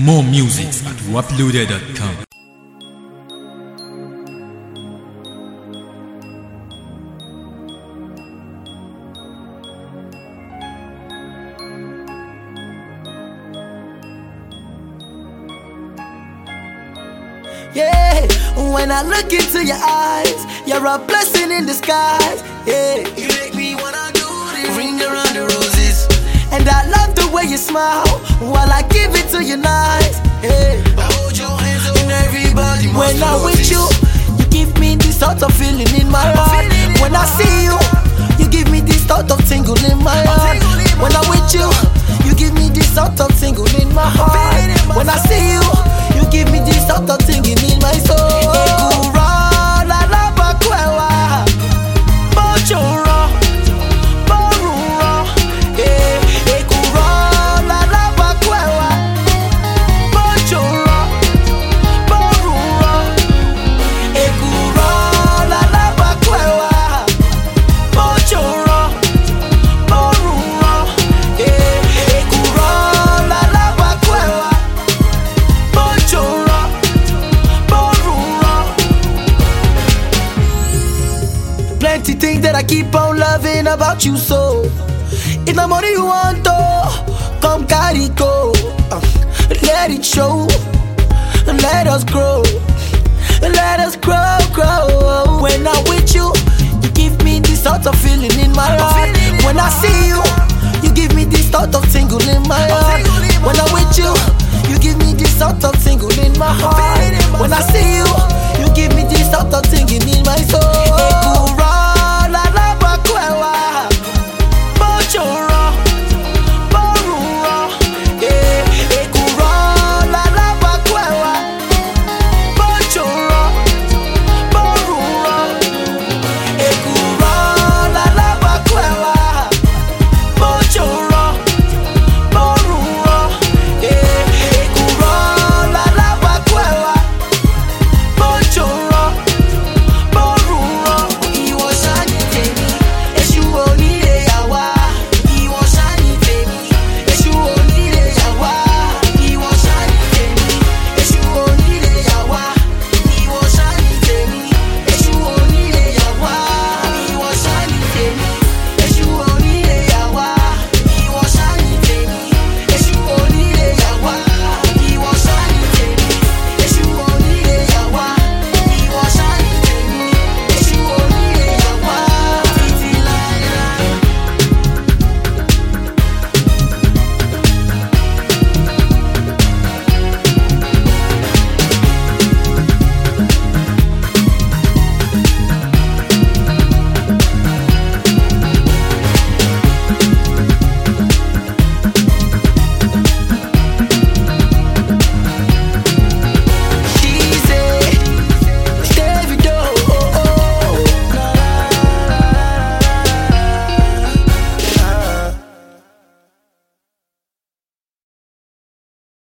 More music at waploaded.com. Yeah, when I look into your eyes, you're a blessing in disguise. Yeah, you make me wanna do this. Ring around the roses. And I love smile while I give it to you nice. Hey. I hold your hands and everybody. When I'm with you, you give me this sort of feeling in my heart. When I see you, you give me this sort of tingle in my heart. Plenty things that I keep on loving about you so. If the money you want to, come carry go. Uh, let it show. Let us grow. Let us grow, grow. When I'm with you, you give me this sort of feeling in my heart. When I see you, you give me this sort of tingle in my heart. When I'm with you, you give me this sort of tingle in my heart.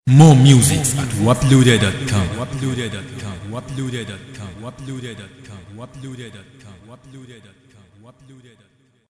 More music at waploaded.com. Waploaded.com. Waploaded.com. Waploaded.com. Waploaded.com. Waploaded.com.